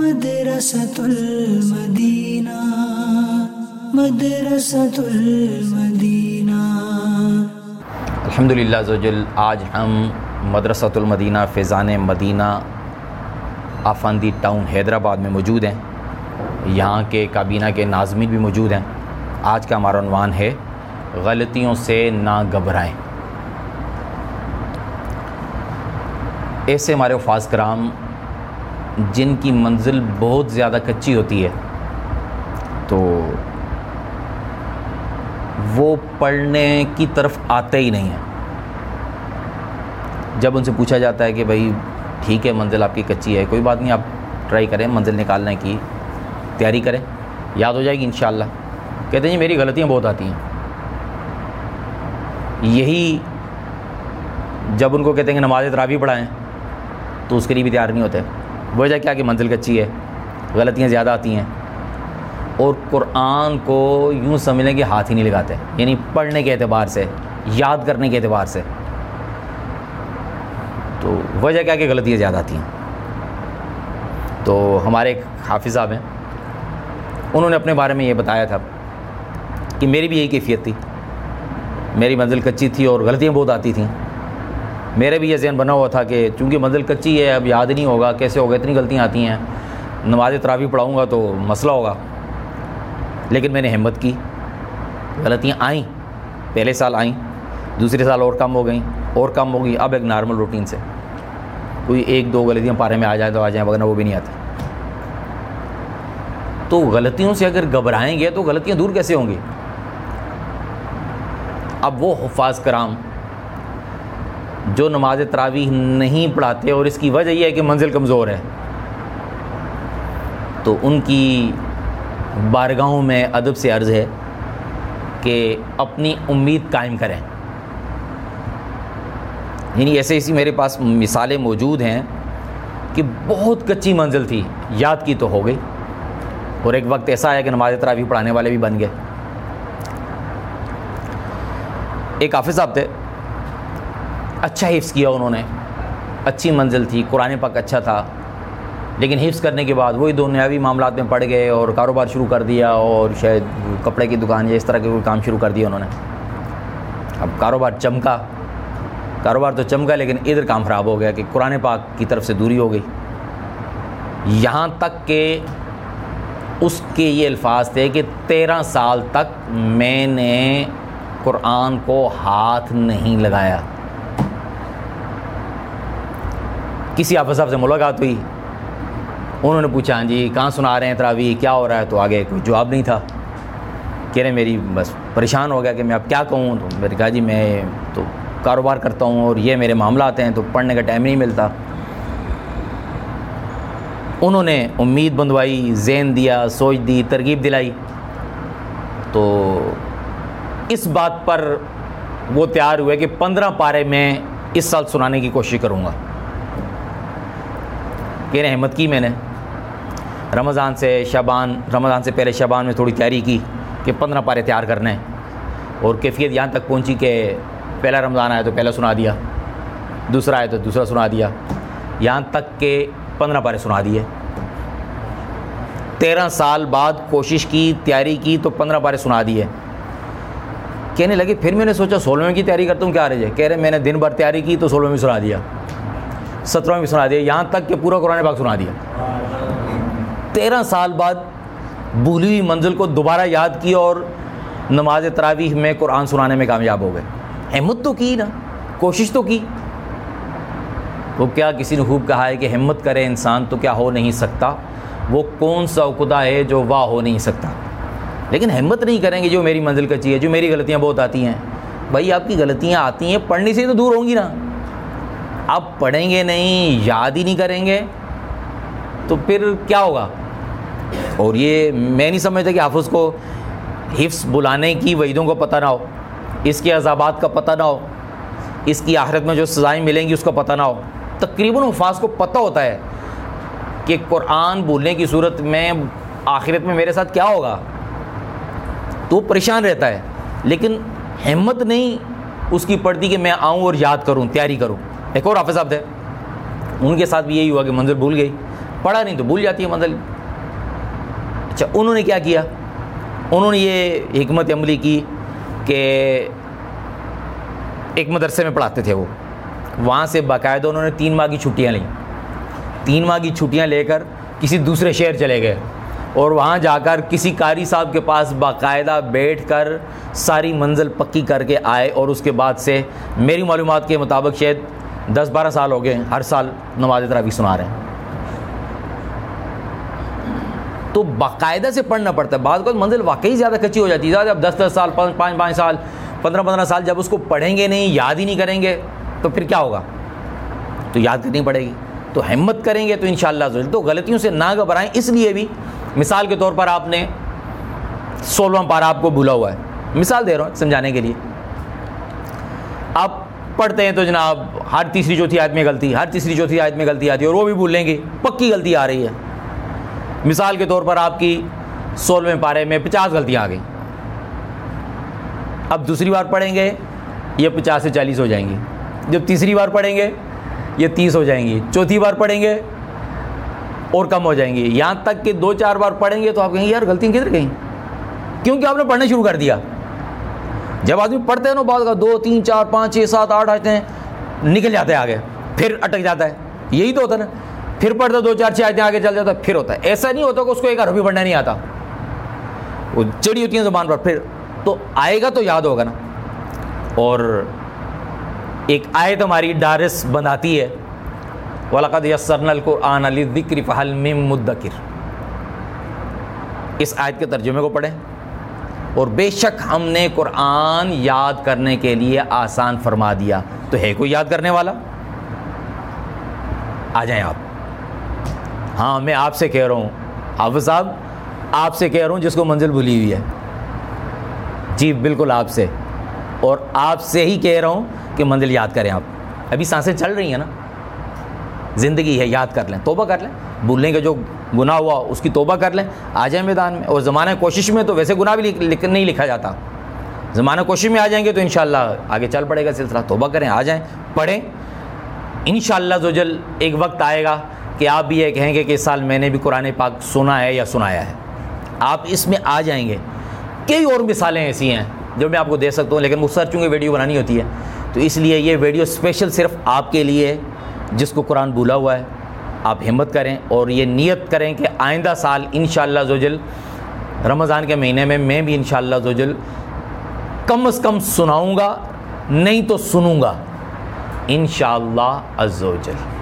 مدرسة المدینہ مدرسة المدینہ الحمد للہ زوجل آج ہم مدرسۃ المدینہ، فیضان مدینہ، آفاندی ٹاؤن حیدرآباد میں موجود ہیں۔ یہاں کے کابینہ کے ناظمین بھی موجود ہیں۔ آج کا ہمارا عنوان ہے، غلطیوں سے نہ گھبرائیں۔ ایسے ہمارے وفاظ کرام جن کی منزل بہت زیادہ کچی ہوتی ہے۔ تو وہ پڑھنے کی طرف آتے ہی نہیں ہیں۔ جب ان سے پوچھا جاتا ہے کہ بھائی ٹھیک ہے، منزل آپ کی کچی ہے، کوئی بات نہیں، آپ ٹرائی کریں، منزل نکالنے کی تیاری کریں، یاد ہو جائے گی انشاءاللہ۔ کہتے ہیں جی میری غلطیاں بہت آتی ہیں۔ یہی جب ان کو کہتے ہیں کہ نماز تراوی پڑھائیں، تو اس کے لیے بھی تیار نہیں ہوتے۔ وجہ کیا کہ منزل کچی ہے، غلطیاں زیادہ آتی ہیں۔ اور قرآن کو یوں سمجھ لیں کہ ہاتھ ہی نہیں لگاتے یعنی پڑھنے کے اعتبار سے، یاد کرنے کے اعتبار سے۔ تو وجہ کیا کہ غلطیاں زیادہ آتی ہیں۔ تو ہمارے ایک حافظ صاحب ہیں، انہوں نے اپنے بارے میں یہ بتایا تھا کہ میری بھی یہی کیفیت تھی۔ میری منزل کچی تھی اور غلطیاں بہت آتی تھیں۔ میرے بھی یہ ذہن بنا ہوا تھا کہ چونکہ منزل کچی ہے، اب یاد نہیں ہوگا کیسے ہوگا، اتنی غلطیاں آتی ہیں۔ نماز تراوی پڑھاؤں گا تو مسئلہ ہوگا۔ لیکن میں نے ہمت کی۔ غلطیاں آئیں۔ پہلے سال آئیں۔ دوسرے سال اور کم ہو گئیں۔ اور کم ہو گئی۔ اب ایک نارمل روٹین سے۔ کوئی ایک دو غلطیاں پارے میں آ جائیں تو آ جائیں ورنہ وہ بھی نہیں آتی۔ تو غلطیوں سے اگر گھبرائیں گے تو غلطیاں دور کیسے ہوں گی؟ اب وہ حفاظ کرام جو نماز تراویح نہیں پڑھاتے اور اس کی وجہ یہ ہے کہ منزل کمزور ہے، تو ان کی بارگاہوں میں ادب سے عرض ہے کہ اپنی امید قائم کریں۔ یعنی ایسے ایسی میرے پاس مثالیں موجود ہیں کہ بہت کچی منزل تھی، یاد کی تو ہو گئی۔ اور ایک وقت ایسا ہے کہ نماز تراویح پڑھانے والے بھی بن گئے۔ ایک حافظ صاحب تھے۔ اچھا حفظ کیا انہوں نے۔ اچھی منزل تھی، قرآن پاک اچھا تھا۔ لیکن حفظ کرنے کے بعد وہی دنیاوی معاملات میں پڑ گئے اور کاروبار شروع کر دیا اور شاید کپڑے کی دکان یا اس طرح کے کوئی کام شروع کر دیا انہوں نے۔ اب کاروبار چمکا۔ کاروبار تو چمکا لیکن ادھر کام خراب ہو گیا کہ قرآن پاک کی طرف سے دوری ہو گئی۔ یہاں تک کہ اس کے یہ الفاظ تھے کہ تیرہ سال تک میں نے قرآن کو ہاتھ نہیں لگایا۔ کسی آفر صاحب سے ملاقات ہوئی۔ انہوں نے پوچھا ہاں جی کہاں سنا رہے ہیں تراوی؟ کیا ہو رہا ہے؟ تو آگے کوئی جواب نہیں تھا۔ کہہ رہے، میری بس پریشان ہو گیا کہ میں اب کیا کہوں؟ تو میں نے کہا جی میں تو کاروبار کرتا ہوں اور یہ میرے معاملات ہیں، تو پڑھنے کا ٹائم نہیں ملتا۔ انہوں نے امید بندوائی، ذہن دیا، سوچ دی، ترغیب دلائی۔ تو اس بات پر وہ تیار ہوئے کہ پندرہ پارے میں اس سال سنانے کی کوشش کروں گا۔ کہ احمد کی میں نے۔ رمضان سے شبان رمضان سے پہلے شبان میں تھوڑی تیاری کی کہ پندرہ پارے تیار کرنے۔ اور کیفیت یہاں تک پہنچی کہ پہلا رمضان آیا تو پہلا سنا دیا، دوسرا آیا تو دوسرا سنا دیا۔ یہاں تک کہ پندرہ پارے سنا دیے۔ تیرہ سال بعد کوشش کی، تیاری کی تو پندرہ پارے سنا دیے۔ کہنے لگے، پھر میں نے سوچا سولہویں کی تیاری کرتا ہوں، کیا رہے کہہ رہے، میں نے دن بھر تیاری کی تو سولہویں میں سنا دیا۔ سترہ میں سنا دیا، یہاں تک کہ پورا قرآن پاک سنا دیا۔ تیرہ سال بعد بھولی ہوئی منزل کو دوبارہ یاد کی اور نماز تراویح میں قرآن سنانے میں کامیاب ہو گئے۔ ہمت تو کی نا، کوشش تو کی۔ وہ کیا کسی نے خوب کہا ہے کہ ہمت کرے انسان تو کیا ہو نہیں سکتا؟ وہ کون سا عقدہ ہے جو واہ ہو نہیں سکتا؟ لیکن ہمت نہیں کریں گے جو میری منزل کا ہے، جو میری غلطیاں بہت آتی ہیں۔ بھائی، آپ کی غلطیاں آتی ہیں، پڑھنے سے تو دور ہوں گی نا۔ آپ پڑھیں گے نہیں، یاد ہی نہیں کریں گے۔ تو پھر کیا ہوگا؟ اور یہ میں نہیں سمجھتا کہ حافظ کو حفظ بلانے کی وعیدوں کو پتہ نہ ہو، اس کے عذابات کا پتہ نہ ہو، اس کی آخرت میں جو سزائیں ملیں گی اس کا پتہ نہ ہو۔ تقریباً حفاظ کو پتہ ہوتا ہے کہ قرآن بولنے کی صورت میں آخرت میں میرے ساتھ کیا ہوگا۔ تو پریشان رہتا ہے، لیکن ہمت نہیں اس کی پڑتی کہ میں آؤں اور یاد کروں، تیاری کروں۔ ایک اور حافظ صاحب تھے، ان کے ساتھ بھی یہی ہوا کہ منظر بھول گئی۔ پڑھا نہیں تو بھول جاتی ہے منزل۔ اچھا انہوں نے کیا کیا؟ انہوں نے یہ حکمت عملی کی کہ ایک مدرسے میں پڑھاتے تھے وہ۔ وہاں سے باقاعدہ انہوں نے تین ماہ کی چھٹیاں لیں۔ تین ماہ کی چھٹیاں لے کر کسی دوسرے شہر چلے گئے۔ اور وہاں جا کر کسی قاری صاحب کے پاس باقاعدہ بیٹھ کر ساری منزل پکی کر کے آئے اور اس کے بعد سے میری معلومات کے مطابق شاید دس بارہ سال ہو گئے ہر سال نماز تراویح سنا رہے ہیں۔ تو باقاعدہ سے پڑھنا پڑتا ہے۔ بعض اوقات منزل واقعی زیادہ کچی ہو جاتی ہے۔ اب دس دس سال، پانچ پانچ سال، پندرہ پندرہ سال جب اس کو پڑھیں گے نہیں، یاد ہی نہیں کریں گے، تو پھر کیا ہوگا؟ تو یاد کرنی پڑے گی۔ تو ہمت کریں گے تو انشاءاللہ شاء تو غلطیوں سے نہ گھبرائیں۔ اس لیے بھی مثال کے طور پر آپ نے سولہواں پارا آپ کو بھولا ہوا ہے۔ مثال دے رہا ہوں سمجھانے کے لیے۔ آپ پڑھتے ہیں تو جناب ہر تیسری چوتھی آیت میں غلطی، ہر تیسری چوتھی آیت میں غلطی آتی ہے اور وہ بھی بھول لیں گے، پکی غلطی آ رہی ہے۔ مثال کے طور پر آپ کی سولہویں پارے میں پچاس غلطیاں آ گئیں۔ اب دوسری بار پڑھیں گے، یہ پچاس سے چالیس ہو جائیں گی۔ جب تیسری بار پڑھیں گے، یہ تیس ہو جائیں گی۔ چوتھی بار پڑھیں گے، اور کم ہو جائیں گی۔ یہاں تک کہ دو چار بار پڑھیں گے تو آپ کہیں گے، یار غلطیاں کدھر گئیں؟ کیونکہ آپ نے پڑھنا شروع کر دیا۔ جب آدمی پڑھتے ہیں نا بعض کا دو، تین، چار، پانچ، چھ، سات، آٹھ آتے ہیں نکل جاتے ہیں آگے، پھر اٹک جاتا ہے۔ یہی تو ہوتا ہے نا۔ پھر پڑھتا دو، چار، چھ آتے ہیں آگے چل جاتا ہے، پھر ہوتا ہے۔ ایسا نہیں ہوتا کہ اس کو ایک حرف بھی پڑھنا نہیں آتا۔ وہ چڑی ہوتی ہیں زبان پر، پھر تو آئے گا تو یاد ہوگا نا۔ اور ایک آیت ہماری ڈارس بناتی ہے۔ ولاقد یسرن القرآن علی ذکر فہل مم مدکر اس آیت کے ترجمے کو پڑھیں۔ اور بے شک ہم نے قرآن یاد کرنے کے لیے آسان فرما دیا۔ تو ہے کوئی یاد کرنے والا؟ آ جائیں آپ۔ ہاں میں آپ سے کہہ رہا ہوں۔ حافظ صاحب، آپ سے کہہ رہا ہوں جس کو منزل بھولی ہوئی ہے۔ جی بالکل آپ سے۔ اور آپ سے ہی کہہ رہا ہوں کہ منزل یاد کریں آپ۔ ابھی سانسیں چل رہی ہیں نا۔ زندگی ہے، یاد کر لیں، توبہ کر لیں۔ بھولنے کے جو گناہ ہوا اس کی توبہ کر لیں۔ آ جائیں میدان میں۔ اور زمانہ کوشش میں تو ویسے گناہ بھی نہیں لکھا جاتا۔ زمانہ کوشش میں آ جائیں گے تو انشاءاللہ آگے چل پڑے گا سلسلہ۔ توبہ کریں، آ جائیں، پڑھیں۔ انشاءاللہ زوجل ایک وقت آئے گا کہ آپ بھی یہ کہیں گے کہ اس سال میں نے بھی قرآن پاک سنا ہے یا سنایا ہے۔ آپ اس میں آ جائیں گے۔ کئی اور مثالیں ایسی ہیں جو میں آپ کو دے سکتا ہوں، لیکن مختصر چونکہ ویڈیو بنانی ہوتی ہے۔ تو اس لیے یہ ویڈیو اسپیشل صرف آپ کے لیے جس کو قرآن بھولا ہوا ہے۔ آپ ہمت کریں اور یہ نیت کریں کہ آئندہ سال انشاءاللہ زوجل، رمضان کے مہینے میں میں بھی انشاءاللہ زوجل کم از کم سناؤں گا، نہیں تو سنوں گا، انشاءاللہ عزوجل و جل۔